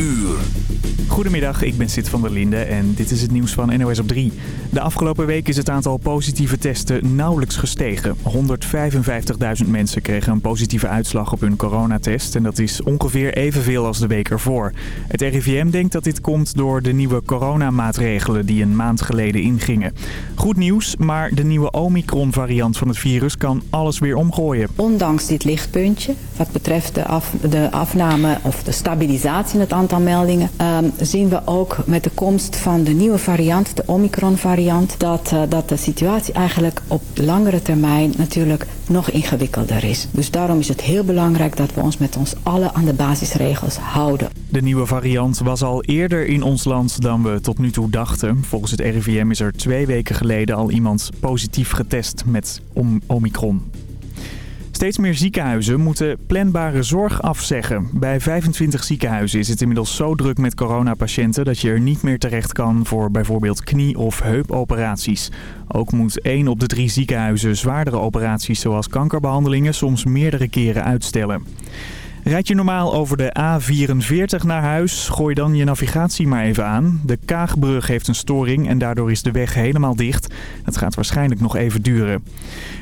uur. Goedemiddag, ik ben Sid van der Linde en dit is het nieuws van NOS op 3. De afgelopen week is het aantal positieve testen nauwelijks gestegen. 155.000 mensen kregen een positieve uitslag op hun coronatest... en dat is ongeveer evenveel als de week ervoor. Het RIVM denkt dat dit komt door de nieuwe coronamaatregelen... die een maand geleden ingingen. Goed nieuws, maar de nieuwe Omicron-variant van het virus kan alles weer omgooien. Ondanks dit lichtpuntje, wat betreft de afname of de stabilisatie in het aantal meldingen... Ehm, zien we ook met de komst van de nieuwe variant, de Omicron-variant... Dat, uh, dat de situatie eigenlijk op langere termijn natuurlijk nog ingewikkelder is. Dus daarom is het heel belangrijk dat we ons met ons allen aan de basisregels houden. De nieuwe variant was al eerder in ons land dan we tot nu toe dachten. Volgens het RIVM is er twee weken geleden al iemand positief getest met Omicron. Steeds meer ziekenhuizen moeten planbare zorg afzeggen. Bij 25 ziekenhuizen is het inmiddels zo druk met coronapatiënten... dat je er niet meer terecht kan voor bijvoorbeeld knie- of heupoperaties. Ook moet één op de drie ziekenhuizen zwaardere operaties zoals kankerbehandelingen... soms meerdere keren uitstellen. Rijd je normaal over de A44 naar huis, gooi dan je navigatie maar even aan. De Kaagbrug heeft een storing en daardoor is de weg helemaal dicht. Het gaat waarschijnlijk nog even duren.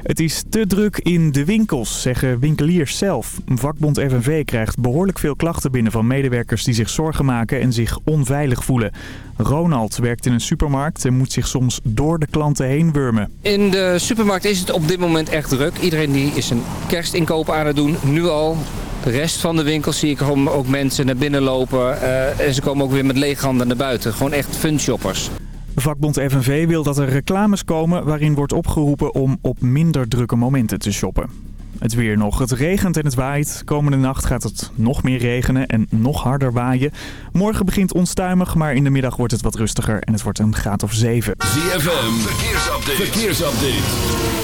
Het is te druk in de winkels, zeggen winkeliers zelf. Vakbond FNV krijgt behoorlijk veel klachten binnen van medewerkers die zich zorgen maken en zich onveilig voelen. Ronald werkt in een supermarkt en moet zich soms door de klanten heen wurmen. In de supermarkt is het op dit moment echt druk. Iedereen die is een kerstinkoop aan het doen, nu al. De rest van de winkels zie ik ook mensen naar binnen lopen. Uh, en ze komen ook weer met lege handen naar buiten. Gewoon echt fun shoppers. Vakbond FNV wil dat er reclames komen waarin wordt opgeroepen om op minder drukke momenten te shoppen. Het weer nog. Het regent en het waait. Komende nacht gaat het nog meer regenen en nog harder waaien. Morgen begint onstuimig, maar in de middag wordt het wat rustiger en het wordt een graad of 7. ZFM, verkeersupdate. verkeersupdate.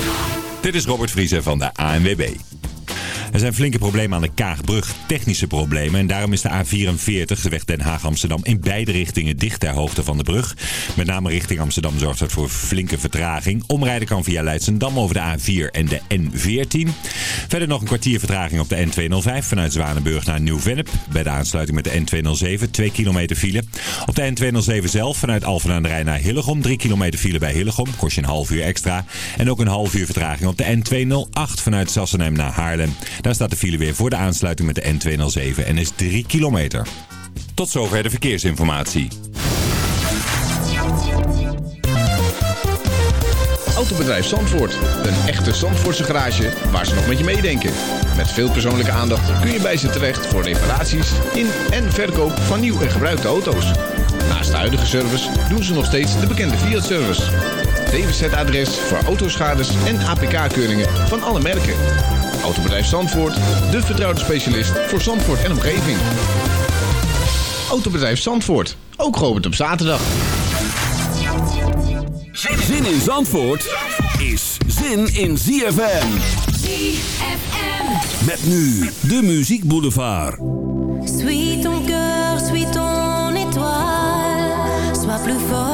Dit is Robert Vriezen van de ANWB. Er zijn flinke problemen aan de Kaagbrug, technische problemen. En daarom is de A44, de weg Den Haag-Amsterdam, in beide richtingen dicht ter hoogte van de brug. Met name richting Amsterdam zorgt dat voor flinke vertraging. Omrijden kan via Leidsendam over de A4 en de N14. Verder nog een kwartier vertraging op de N205 vanuit Zwanenburg naar Nieuw-Vennep. Bij de aansluiting met de N207, 2 kilometer file. Op de N207 zelf vanuit Alphen aan de Rijn naar Hillegom, 3 kilometer file bij Hillegom. Kost je een half uur extra. En ook een half uur vertraging op de N208 vanuit Sassenheim naar Haarlem. Daar staat de file weer voor de aansluiting met de N207 en is 3 kilometer. Tot zover de verkeersinformatie. Autobedrijf Zandvoort. Een echte Zandvoortse garage waar ze nog met je meedenken. Met veel persoonlijke aandacht kun je bij ze terecht voor reparaties in en verkoop van nieuw en gebruikte auto's. Naast de huidige service doen ze nog steeds de bekende Fiat-service. DWZ-adres voor autoschades en APK-keuringen van alle merken. Autobedrijf Zandvoort, de vertrouwde specialist voor Zandvoort en omgeving. Autobedrijf Zandvoort, ook geopend op zaterdag. Zin in Zandvoort is zin in ZFM. ZFM. Met nu de Muziek Boulevard. Suis ton cœur, suis ton étoile. Sois plus fort,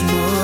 much more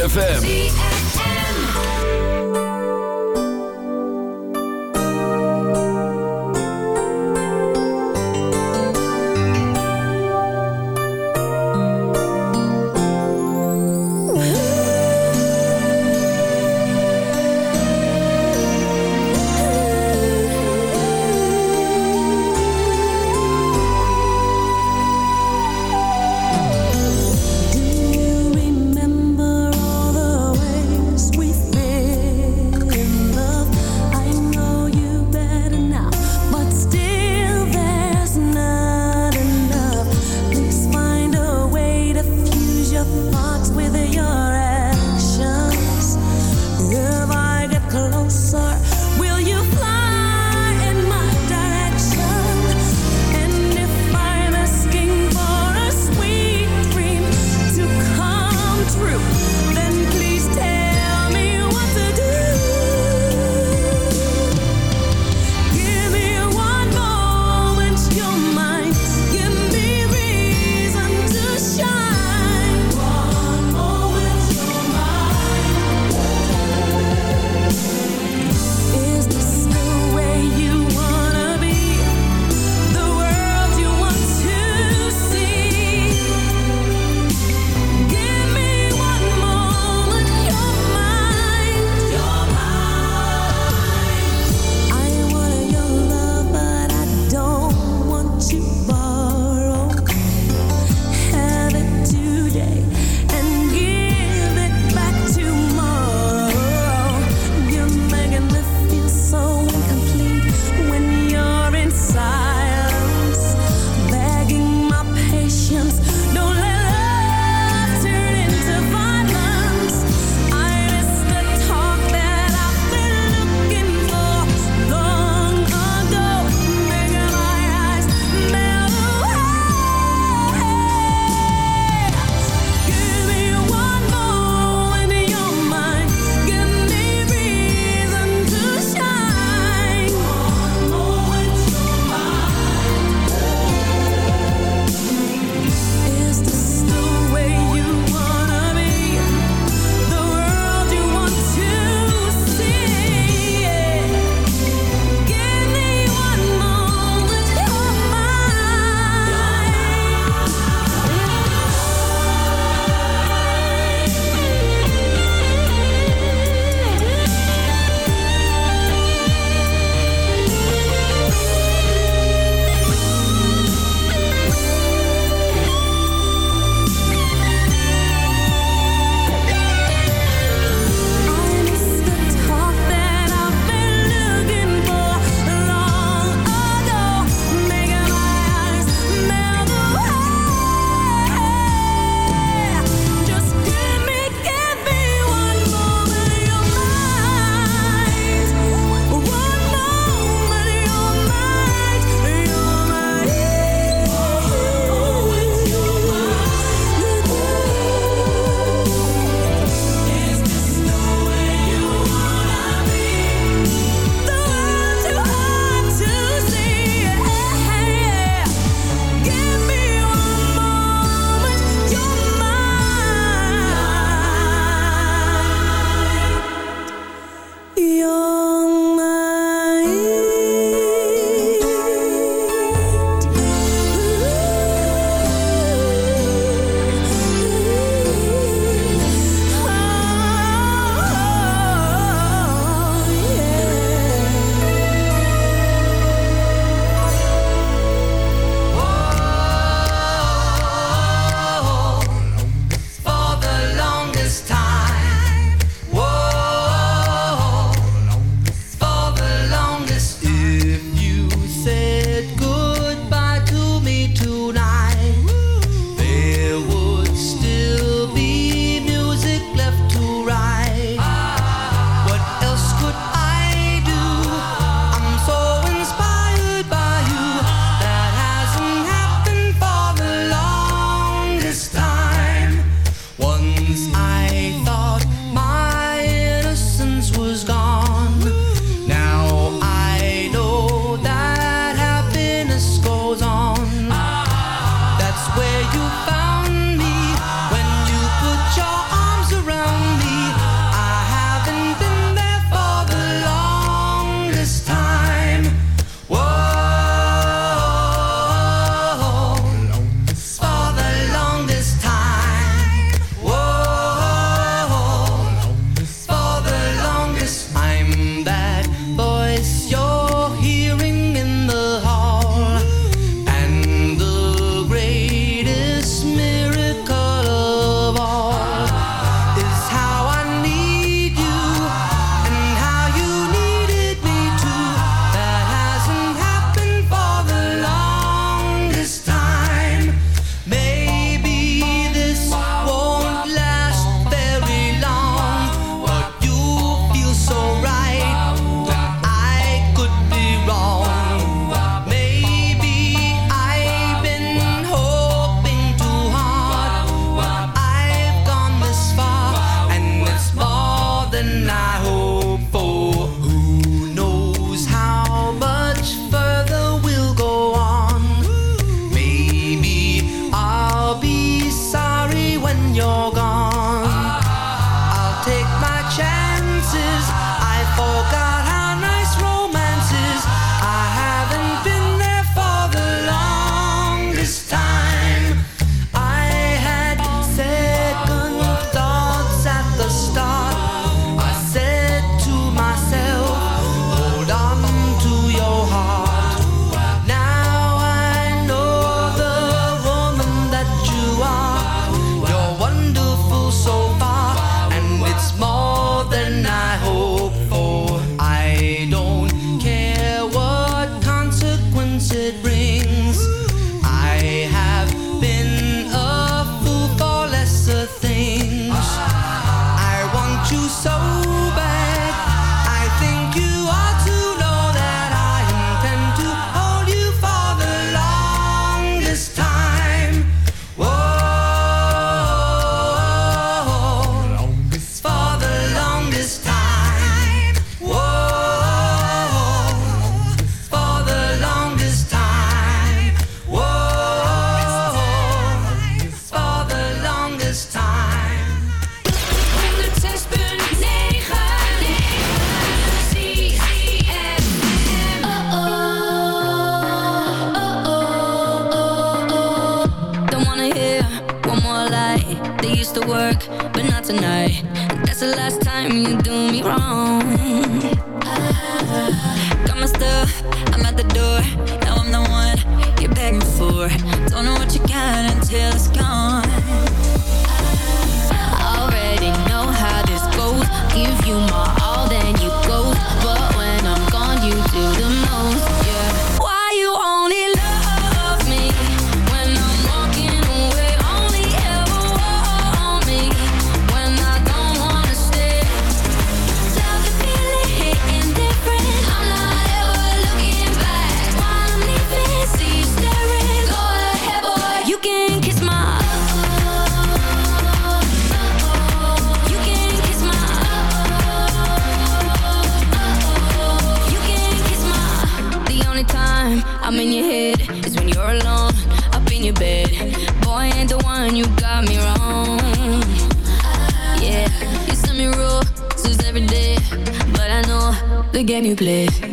ZFM. New you?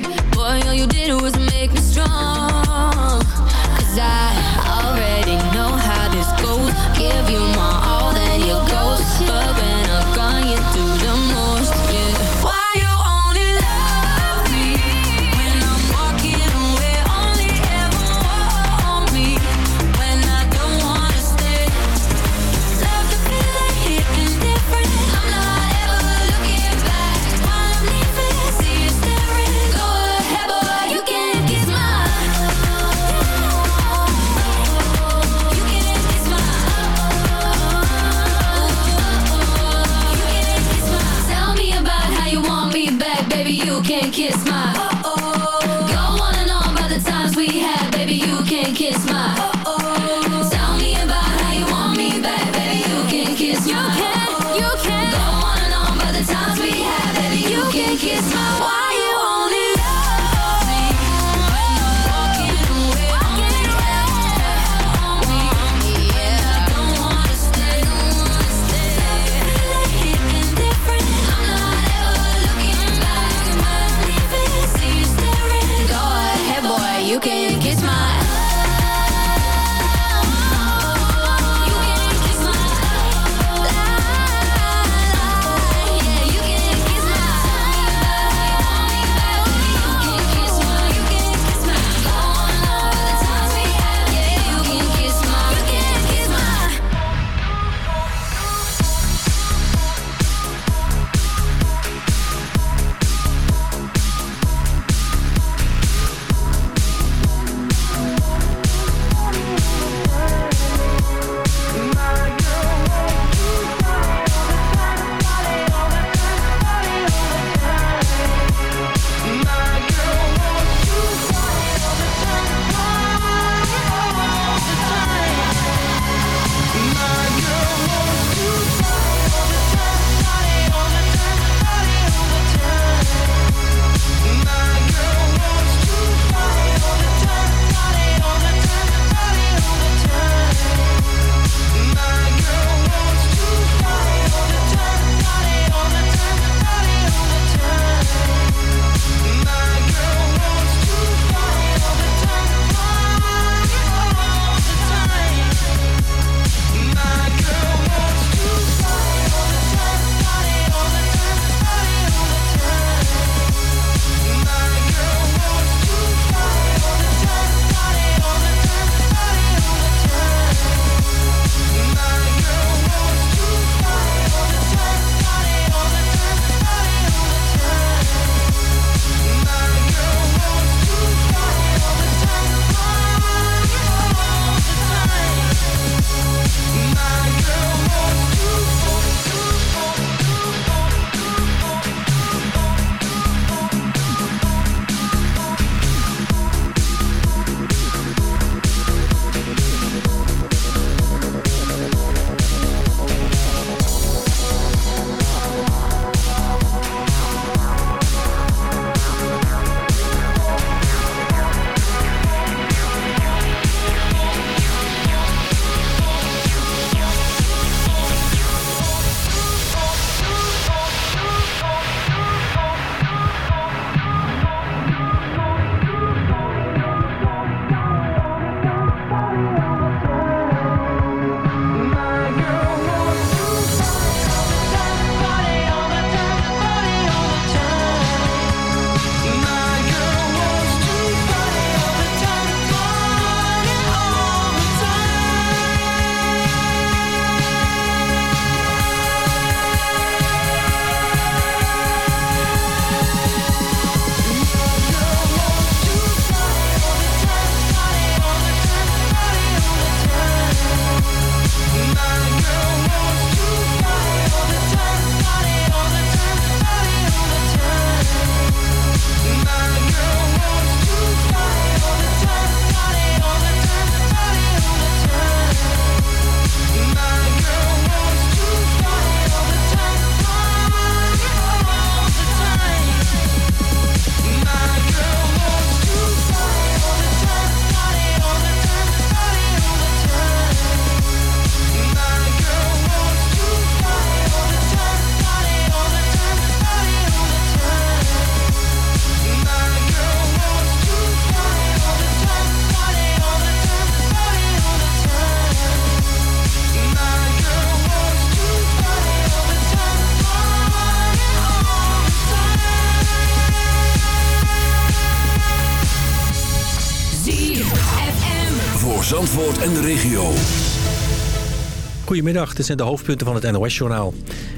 Goedemiddag, dit zijn de hoofdpunten van het NOS-journaal.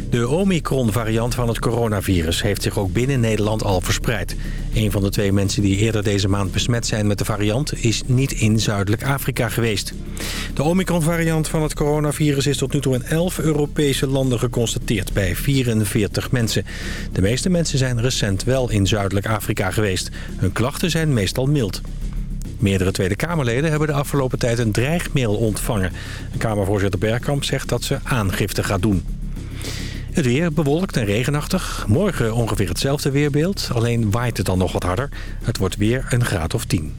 De Omicron-variant van het coronavirus heeft zich ook binnen Nederland al verspreid. Een van de twee mensen die eerder deze maand besmet zijn met de variant... is niet in Zuidelijk Afrika geweest. De Omicron-variant van het coronavirus is tot nu toe in 11 Europese landen geconstateerd... bij 44 mensen. De meeste mensen zijn recent wel in Zuidelijk Afrika geweest. Hun klachten zijn meestal mild. Meerdere Tweede Kamerleden hebben de afgelopen tijd een dreigmail ontvangen. Kamervoorzitter Bergkamp zegt dat ze aangifte gaat doen. Het weer bewolkt en regenachtig. Morgen ongeveer hetzelfde weerbeeld. Alleen waait het dan nog wat harder. Het wordt weer een graad of 10.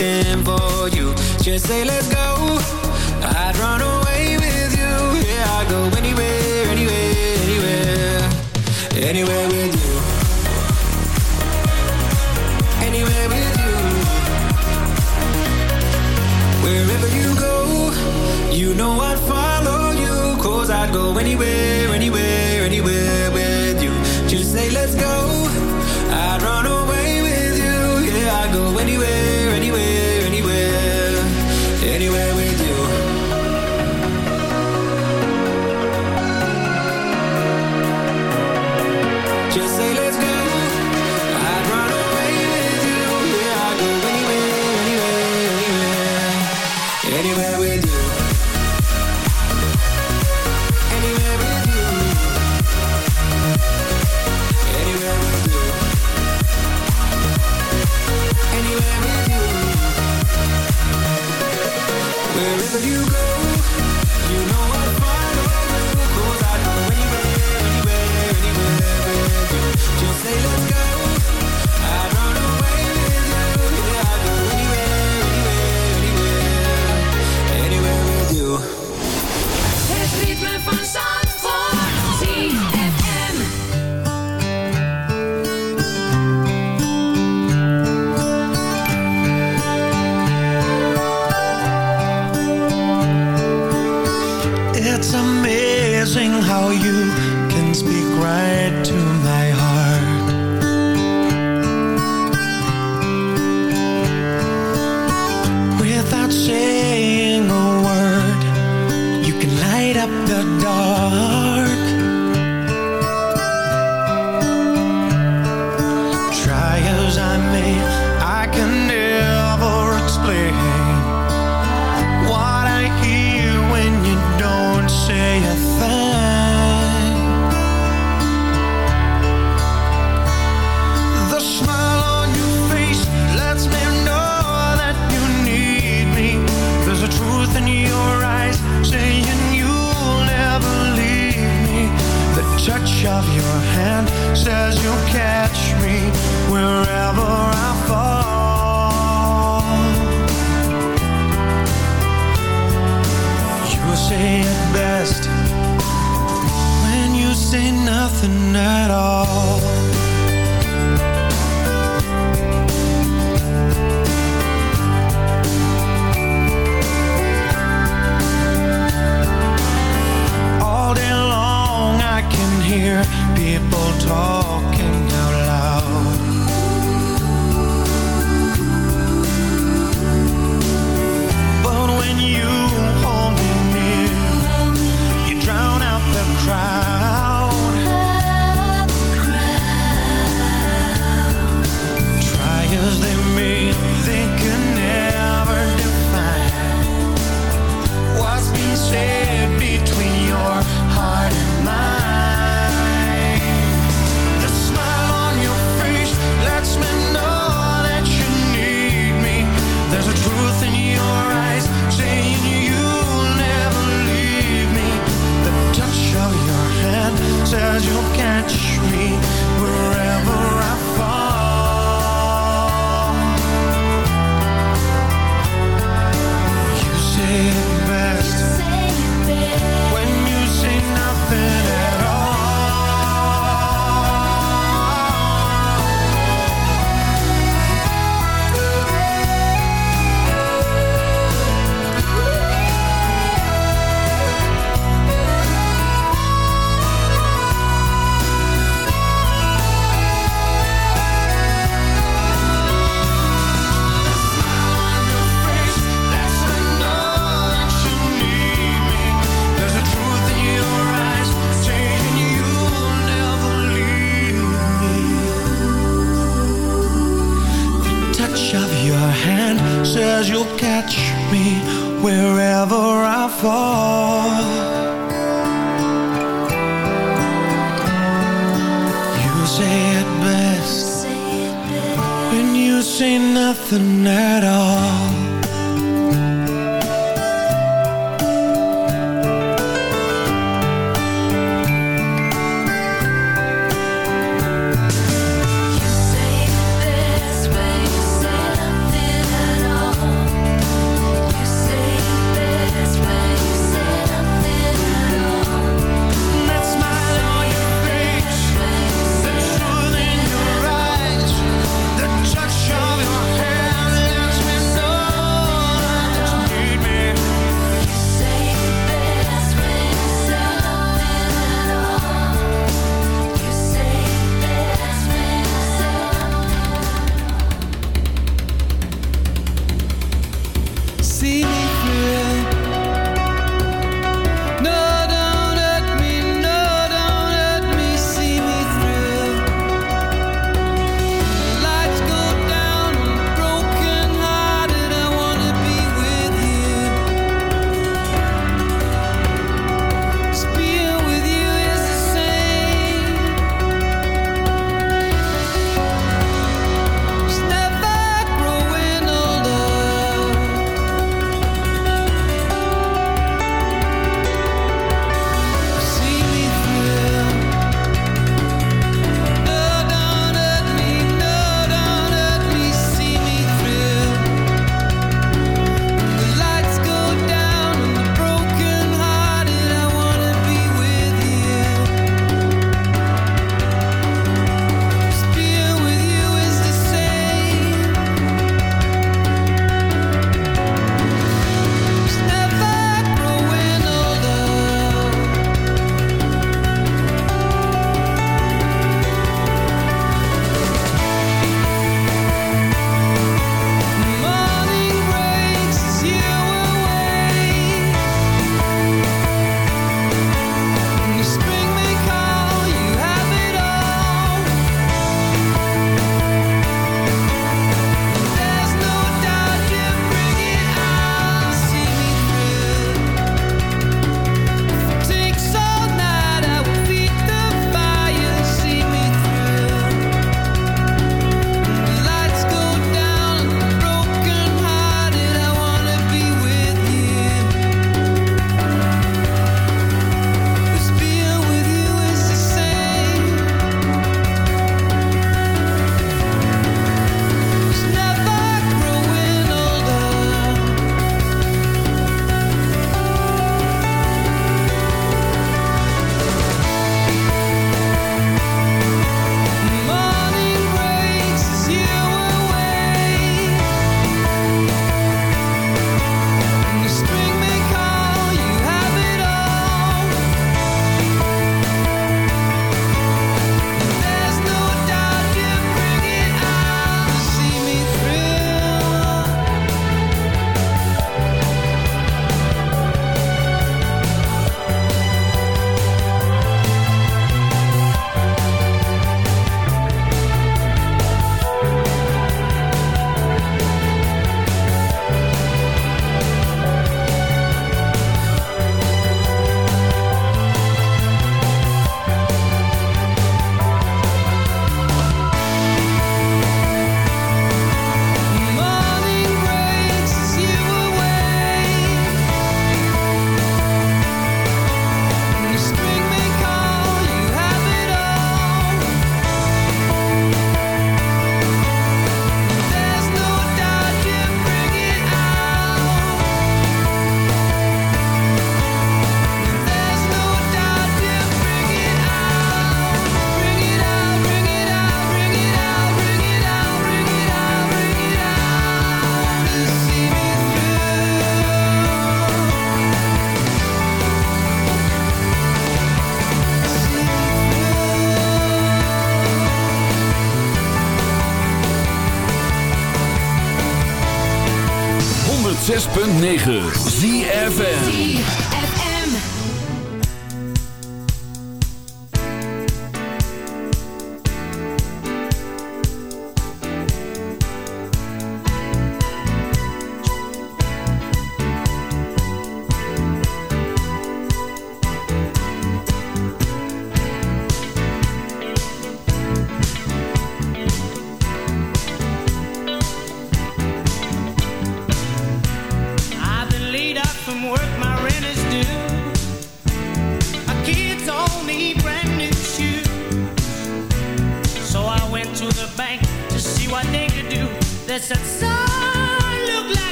anything for you. Just say let's go. I'd run away with you. Yeah, I'd go anywhere, anywhere, anywhere, anywhere with you. Anywhere with you. Wherever you go, you know I'd follow you. Cause I'd go anywhere, anywhere, anywhere.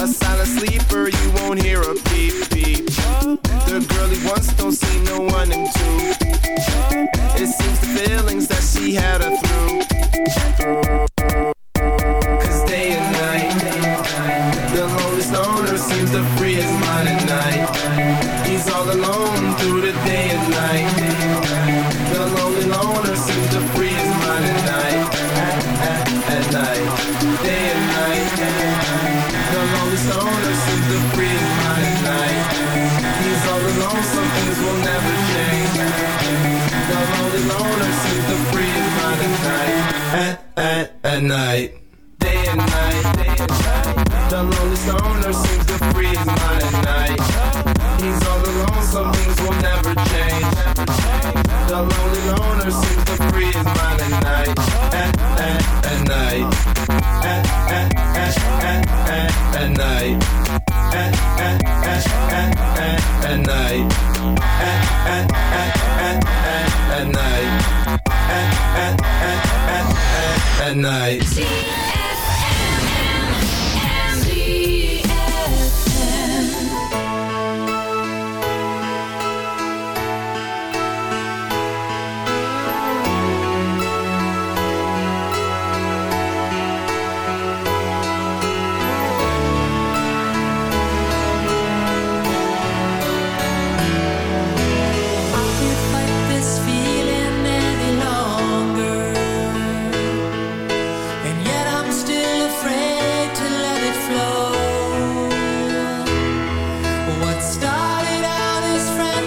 A silent sleeper, you won't hear a peep peep. The girl he wants don't see no one in two. It seems the feelings that she had a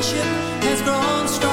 friendship has grown strong.